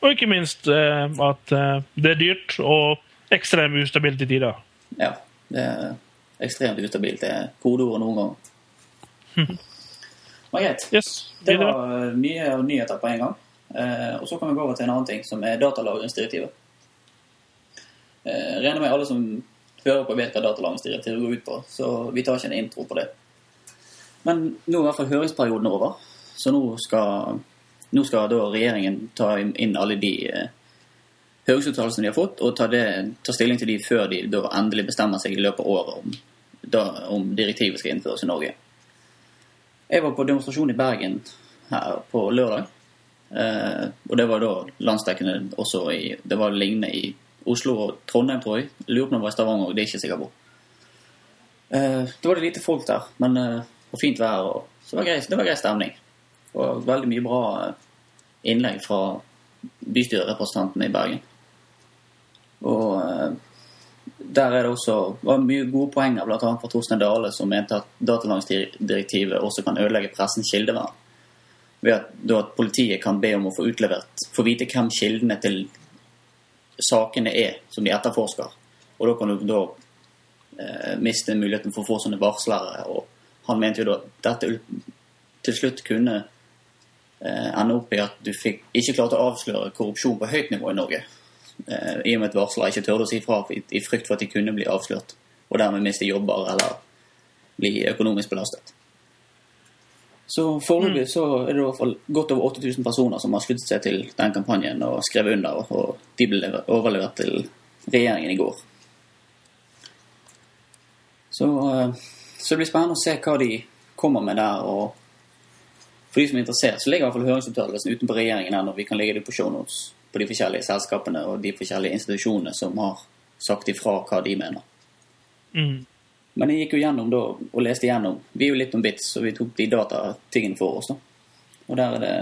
og ikke minst eh, at det er dyrt og ekstremt ustabilt i tider. Ja, det er ekstremt ustabilt. til kodeordet noen ganger. Men greit. Yes, Det var eh, mye nyheter på en gang. Eh, og så kan vi gå over til en annen ting, som er datalagringsdirektivet. Eh, regner med alle som hører på, vet hva datalagringsdirektivet går ut på, så vi tar ikke en intro på det. Men nå er i hvert fall høringsperioden over, så nå skal, nå skal da regjeringen ta inn alle de eh, høringsuttalelsene de har fått, og ta, det, ta stilling til de før de endelig bestemmer seg i løpet av året om, da, om direktivet skal innføres i Norge. Jeg var på demonstrasjon i Bergen her på lørdag. Eh, og det var da landsdekkende også i Det var lignende i Oslo og Trondheim, tror jeg. Lurer på om det var i Stavanger òg, det er ikke sikker på. Eh, det var det lite folk der, men eh, og fint vær, og så det var grei, det var grei stemning. Og veldig mye bra eh, innlegg fra bystyrerepresentantene i Bergen. Og eh, der er det også var mye gode poenger, bl.a. fra Torstein Dale, som mente at datalagringsdirektivet også kan ødelegge pressens kildevern. Ved at, at politiet kan be om å få utlevert Få vite hvem kildene til sakene er som de etterforsker. Og da kan du da eh, miste muligheten for å få sånne varslere. Og han mente jo da at dette til slutt kunne eh, ende opp i at du fikk, ikke klarte å avsløre korrupsjon på høyt nivå i Norge. Eh, I og med at varslere ikke tørde å si fra i, frykt for at de kunne bli avslørt. Og dermed miste jobber eller bli økonomisk belastet. Så foreløpig så er det i hvert fall godt over 8000 personer som har sluttet seg til den kampanjen og skrevet under, og de ble overlevert til regjeringen i går. Så, eh, så det blir spennende å se hva de kommer med der. og For de som er interessert, så ligger i hvert fall høringsuttalelsen utenpå regjeringen ennå. Vi kan legge det på shownotes på de forskjellige selskapene og de forskjellige institusjonene som har sagt ifra hva de mener. Mm. Men jeg gikk jo gjennom da, og leste gjennom. Vi er jo litt om bits, så vi tok de datatingene for oss. da. Og der er det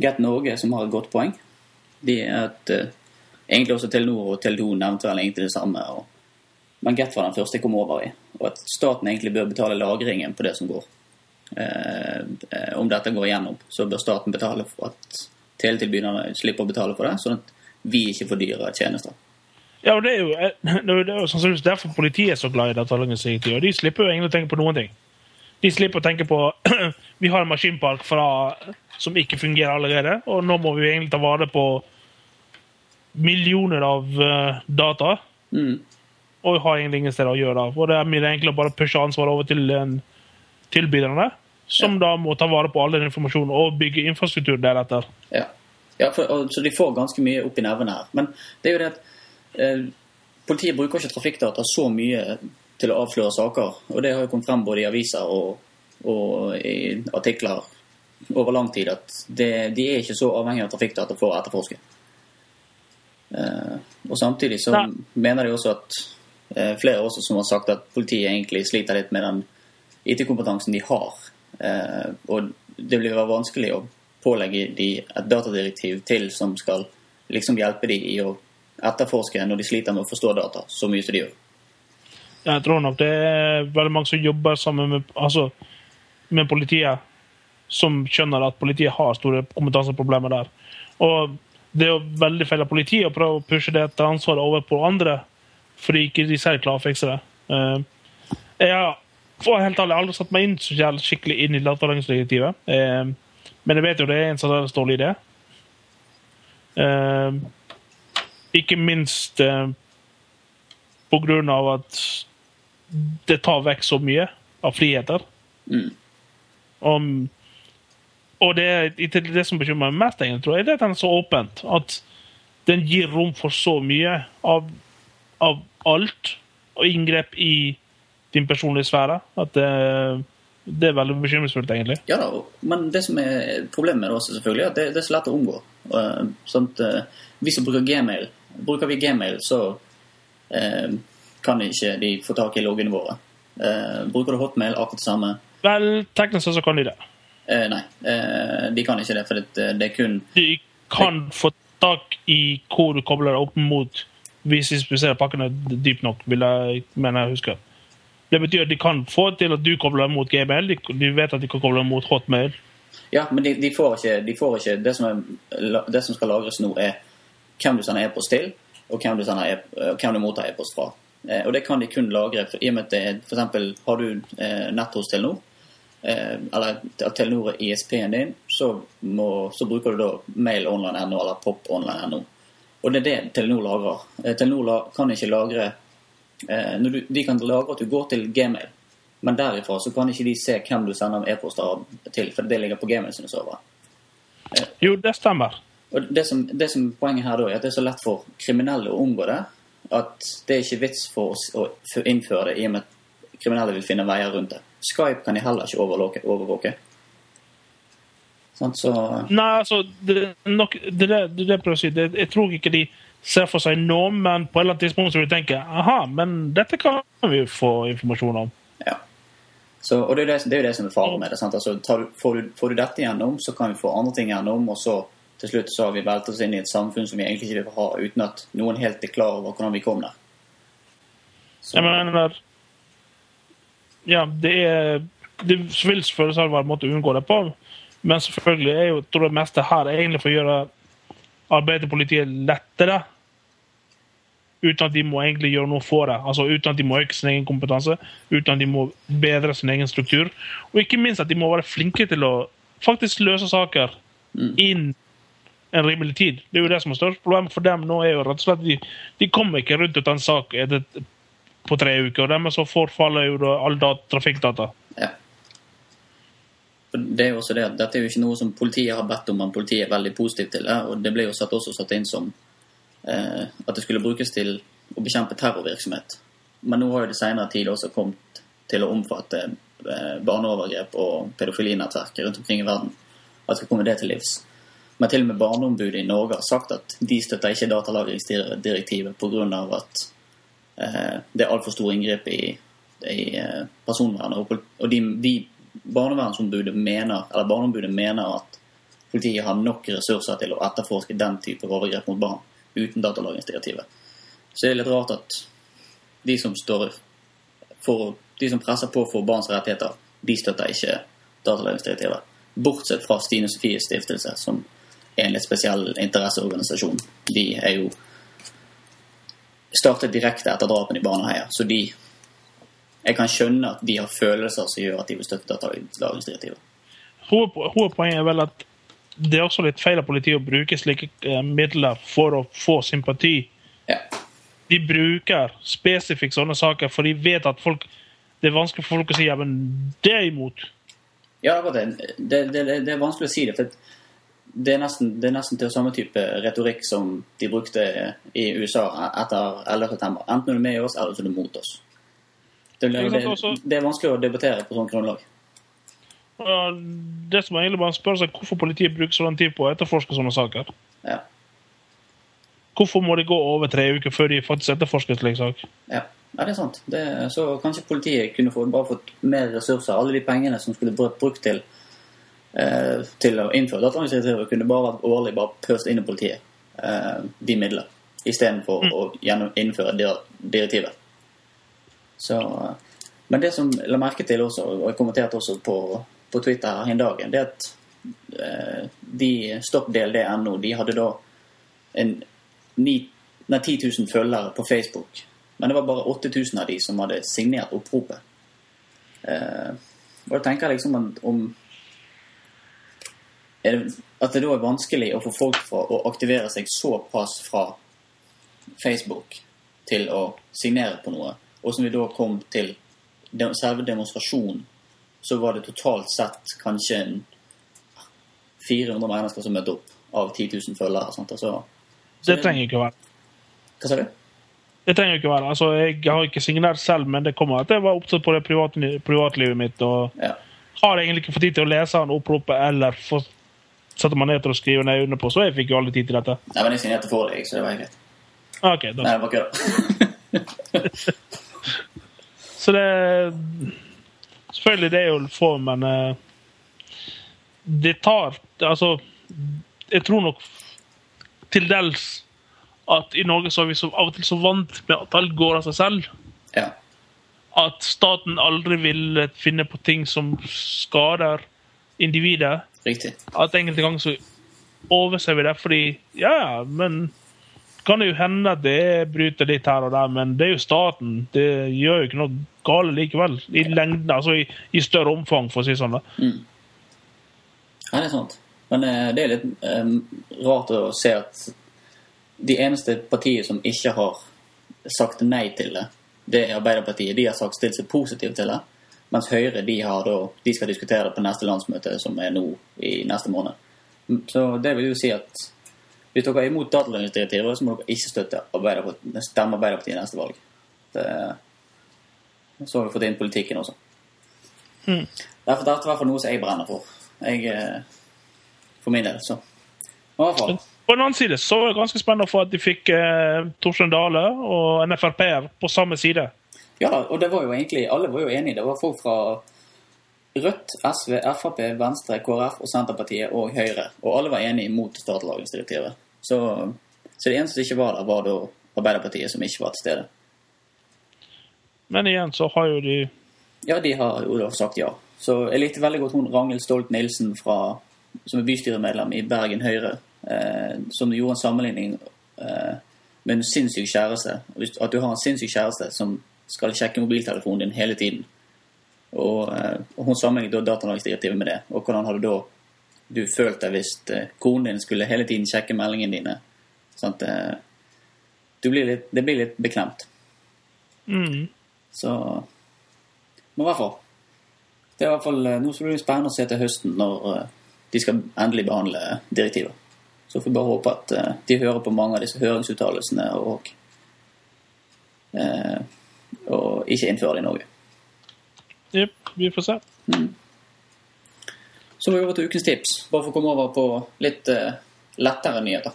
Get Norge som har et godt poeng. De er et, eh, egentlig også Telenor og Tele2 nevnte vel egentlig det samme. Og, men Get var den første jeg kom over i. Og at staten egentlig bør betale lagringen på det som går. Eh, eh, om dette går igjennom, så bør staten betale for at teletilbyderne slipper å betale for det, sånn at vi ikke får dyre tjenester. Ja, og det er jo, eh, <clears throat> det er jo- det er jo sannsynligvis derfor politiet er så glad i datalagringsdirektivet. De slipper jo egentlig å tenke på noen ting. De slipper å tenke på <clears throat> Vi har en maskinpark fra, som ikke fungerer allerede, og nå må vi egentlig ta vare på millioner av uh, data. Mm. Og har egentlig ingen steder å gjøre det. Og det er mye enklere å bare pushe ansvaret over til en tilbyderne, som da må ta vare på all den informasjonen og bygge infrastruktur deretter. Ja, ja for, og, så de får ganske mye opp i nevene her. Men det er jo det at eh, politiet bruker ikke trafikkdata så mye til å avsløre saker. Og det har jo kommet frem både i aviser og, og i artikler over lang tid at det, de er ikke så avhengig av trafikkdata for å etterforske. Eh, og samtidig så Nei. mener de også at eh, flere også som har sagt at politiet egentlig sliter litt med den IT-kompetansen de har. Eh, og det blir være vanskelig å pålegge de et datadirektiv til som skal liksom hjelpe de i å etterforske når de sliter med å forstå data så mye som de gjør. Jeg tror nok det er veldig mange som jobber sammen med, altså, med politiet, som skjønner at politiet har store kompetanseproblemer der. Og det er jo veldig feil av politiet å prøve å pushe det ansvaret over på andre, fordi ikke de selv klarer å fikse det. Eh, Jeg har for helt ærlig aldri satt meg inn så skikkelig inn i datalagringsdirektivet. Eh, Men jeg vet jo det er en særdeles dårlig idé. Eh, Ikke minst eh, på grunn av at det tar vekk så mye av friheter. Mm. Om, og det, det, det som bekymrer meg mest, egentlig, tror jeg, det er at den er så åpent. At den gir rom for så mye av, av alt, og inngrep i din personlige sfære. At det, det er veldig bekymringsfullt, egentlig. Ja da, men det som er problemet med det også, selvfølgelig, er at det, det er så lett å omgå. Sånn sånt, eh, vi som bruker Gmail, bruker vi Gmail, så eh, kan ikke de få tak i loggene våre. Eh, bruker du Hotmail, akkurat det samme. Vel, teknisk sett så kan de det. Eh, nei, eh, de kan ikke det, for det, det er kun De kan få tak i hvor du kobler deg opp mot hvis de spesifiserer pakkene dypt nok, vil jeg mene jeg husker. Det betyr at de kan få til at du kobler mot Gmail. De, de vet at de kan koble mot Hotmail. Ja, men de, de, får ikke, de får ikke det, som er, det som skal lagres nå, er hvem du sender e-post til, og hvem du, e hvem du mottar e-post fra. Eh, og det kan de kun lagre for, i og med at det er f.eks. har du eh, nett hos Telenor, eh, eller at Telenor er ISP-en din, så, må, så, bruker du da mail online.no eller pop online.no. Og det er det Telenor lagrer. Eh, Telenor kan ikke lagre eh, du, De kan lagre at du går til Gmail, men derifra så kan ikke de se hvem du sender e-poster til, for det ligger på Gmail sine servere. Eh, jo, det stemmer. Og det som, det som Poenget her da er at det er så lett for kriminelle å omgå det at det er ikke vits for oss å innføre det i og med at kriminelle vil finne veier rundt det. Skype kan de heller ikke overvåke. overvåke. Sånn, så... Nei, altså, det, nok, det, det, det, det prøver å si. Det, jeg tror ikke de ser for seg nå, men på et eller annet tidspunkt så vil du tenke aha, men dette kan vi få informasjon om. Ja. Så, og det er, det, er jo det som er faren med det. Altså, tar, får, du, får, du, dette gjennom, så kan vi få andre ting gjennom, og så til slutt så har vi valgt oss inn i et samfunn som vi egentlig ikke vil ha, uten at noen helt er klar over hvordan vi kom der. Så. Jeg mener Ja, det er Det vil selvfølgelig være en måte å unngå det på, men selvfølgelig er jo tror det meste her er egentlig for å gjøre arbeidet til politiet lettere. Uten at de må egentlig gjøre noe for det. Altså Uten at de må øke sin egen kompetanse, uten at de må bedre sin egen struktur. Og ikke minst at de må være flinke til å faktisk løse saker mm. inn en rimelig tid. Det er jo det som er størst problem for dem nå. er jo rett og slett De, de kommer ikke rundt uten en sak på tre uker. og Dermed så forfaller jo all trafikkdata. Ja. Det er jo også det, Dette er jo ikke noe som politiet har bedt om, men politiet er veldig positivt til det. og Det ble jo satt, også satt inn som at det skulle brukes til å bekjempe terrorvirksomhet. Men nå har jo det senere tid også kommet til å omfatte eh, barneovergrep og pedofilinettverk rundt omkring i verden. At skal komme det til livs. Men til og med Barneombudet i Norge har sagt at de støtter ikke datalagringsdirektivet pga. at eh, det er altfor stor inngrep i, i eh, personvernet. Og de, de barnevernsombudet mener, eller Barneombudet mener at politiet har nok ressurser til å etterforske den type overgrep mot barn uten datalagringsdirektivet. Så det er litt rart at de som, for, de som presser på for barns rettigheter, de støtter ikke datalagringsdirektivet. Bortsett fra Stine Sofies stiftelse, som en litt spesiell interesseorganisasjon. De er jo startet direkte etter drapene i Baneheia, så de Jeg kan skjønne at de har følelser som gjør at de vil støtte datalagringsdirektivet. Hovedpoenget er vel at det er også litt feil av politiet å bruke slike eh, midler for å få sympati. Ja. De bruker spesifikt sånne saker, for de vet at folk det er vanskelig for folk å si ja, men det er imot. Ja, det, det, det, det er vanskelig å si det. for det er, nesten, det er nesten til samme type retorikk som de brukte i USA etter 11.9. Enten er du med oss, eller så er du mot oss. Det, det, det, er vanskelig å debattere på sånt grunnlag. Det som egentlig bare spør seg hvorfor politiet bruker så lang tid på å etterforske sånne saker. Ja. Hvorfor må det gå over tre uker før de faktisk etterforsker en slik sak? Ja. ja, det er sant. Det, så kanskje politiet kunne få, bare fått mer ressurser. Alle de pengene som skulle brukt til eh, til å innføre datalagringsdirektivet kunne bare vært årlig bare pøst inn i politiet eh, de midlene, istedenfor mm. å innføre direktivet. Så, men det som la merke til også, og jeg kommenterte også på, på Twitter her en dag, det at eh, de Stopp DLD.no de hadde da en 9, 10 000 følgere på Facebook. Men det var bare 8000 av de som hadde signert oppropet. Eh, og da tenker jeg liksom om det, at det da er vanskelig å få folk fra å aktivere seg såpass fra Facebook til å signere på noe, og som vi da kom til selve demonstrasjonen, så var det totalt sett kanskje 400 mennesker som møtte opp av 10 000 følgere. Sant? Altså, det trenger ikke å være. Hva sa du? Det trenger ikke å være. Altså, jeg har ikke signert selv, men det kommer at jeg var opptatt på det privatlivet mitt. og ja. har egentlig ikke fått tid til å lese han oppropet eller få sette man ned til å skrive ned under på, så jeg fikk jo aldri tid til dette. Nei, men jeg signerte for deg, så det var greit. Ok, da. Nei, det var kødd. Så det Selvfølgelig, det er jo få, men eh, det tar Altså, jeg tror nok til dels at i Norge så er vi så, av og til så vant med at alt går av seg selv. Ja. At staten aldri vil finne på ting som skader individet. Riktig. At enkelte ganger så overser vi det fordi Ja, ja, men kan det jo hende at det bryter litt her og der, men det er jo staten. Det gjør jo ikke noe gale likevel. I lengden, altså i, i større omfang, for å si sånn. Mm. Ja, det er sant. Men eh, det er litt um, rart å se at de eneste partiene som ikke har sagt nei til det, det er Arbeiderpartiet. De har sagt stilt seg positive til det. Mens Høyre de, har da, de skal diskutere det på neste landsmøte, som er nå i neste måned. Så det vil jo si at hvis dere er imot datalagringsdirektivet, så må dere ikke støtte Arbeiderpartiet, stemme Arbeiderpartiet i neste valg. Det, så har vi fått inn politikken også. Mm. Derfor dette er i hvert fall noe som jeg brenner for. Jeg, eh, for min del, så. I hvert fall. På den annen side så var det ganske spennende å få at de fikk eh, Torstein Dale og en Frp-er på samme side. Ja, og det var jo egentlig, alle var jo enige. Det var folk fra Rødt, SV, Frp, Venstre, KrF og Senterpartiet og Høyre. Og alle var enige mot datalagringsdirektivet. Så, så det eneste som ikke var der, var da Arbeiderpartiet, som ikke var til stede. Men igjen så har jo de Ja, de har jo da sagt ja. Så jeg likte veldig godt hun Ragnhild Stolt-Nielsen som er bystyremedlem i Bergen Høyre, eh, som gjorde en sammenligning eh, med en sinnssyk kjæreste. At du har en sinnssyk kjæreste som skal sjekke mobiltelefonen din hele tiden. Og, eh, og hun sammenlignet da datalagringsdirektivet med det. Og hvordan hadde da du følt deg hvis eh, konen din skulle hele tiden sjekke meldingene dine? Sånn at eh, du blir litt, det blir litt beklemt. mm, Så Men i hvert fall. Det er i hvert fall noe som blir spennende å se til høsten når eh, de skal endelig behandle direktivet. Så får vi bare håpe at eh, de hører på mange av disse høringsuttalelsene og eh, og ikke innfører det i Norge. Jepp, vi får se. Så går vi over til ukens tips, bare for å komme over på litt uh, lettere nyheter.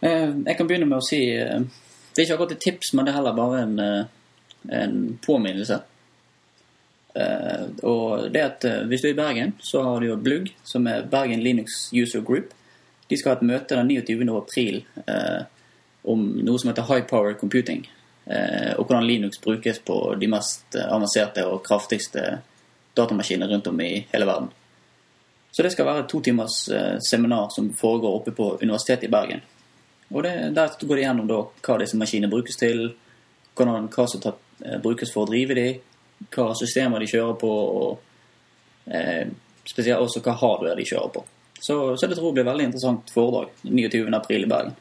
Uh, jeg kan begynne med å si uh, Det er ikke akkurat et tips, men det er heller bare en, en påminnelse. Og det at Hvis du er i Bergen, så har du jo Blugg, som er Bergen Linux User Group. De skal ha et møte den 29. april om noe som heter High Power Computing. Eh, og hvordan Linux brukes på de mest eh, avanserte og kraftigste datamaskiner rundt om i hele verden. Så det skal være et to timers eh, seminar som foregår oppe på Universitetet i Bergen. Og det, Der går de gjennom da, hva disse maskinene brukes til, hvordan, hva som eh, brukes for å drive de, hva systemer de kjører på, og eh, spesielt også hva hardware de kjører på. Så, så det tror jeg blir veldig interessant foredrag 29. april i Bergen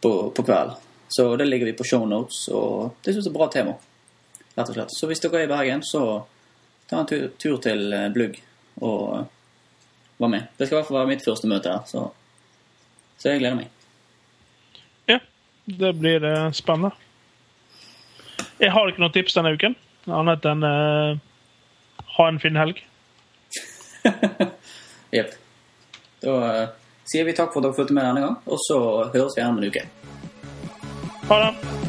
på, på kveld. Så det ligger vi på shownotes, og det synes jeg er et bra tema. Rett og slett. Så hvis dere er i Bergen, så ta en tur, tur til eh, Blugg og vær med. Det skal i hvert fall være mitt første møte her, så, så jeg gleder meg. Ja, det blir eh, spennende. Jeg har ikke noen tips denne uken, annet enn uh, ha en fin helg. <laughs> Jepp. Da uh, sier vi takk for at dere fulgte med denne gang, og så høres vi igjen om en uke. Ha det!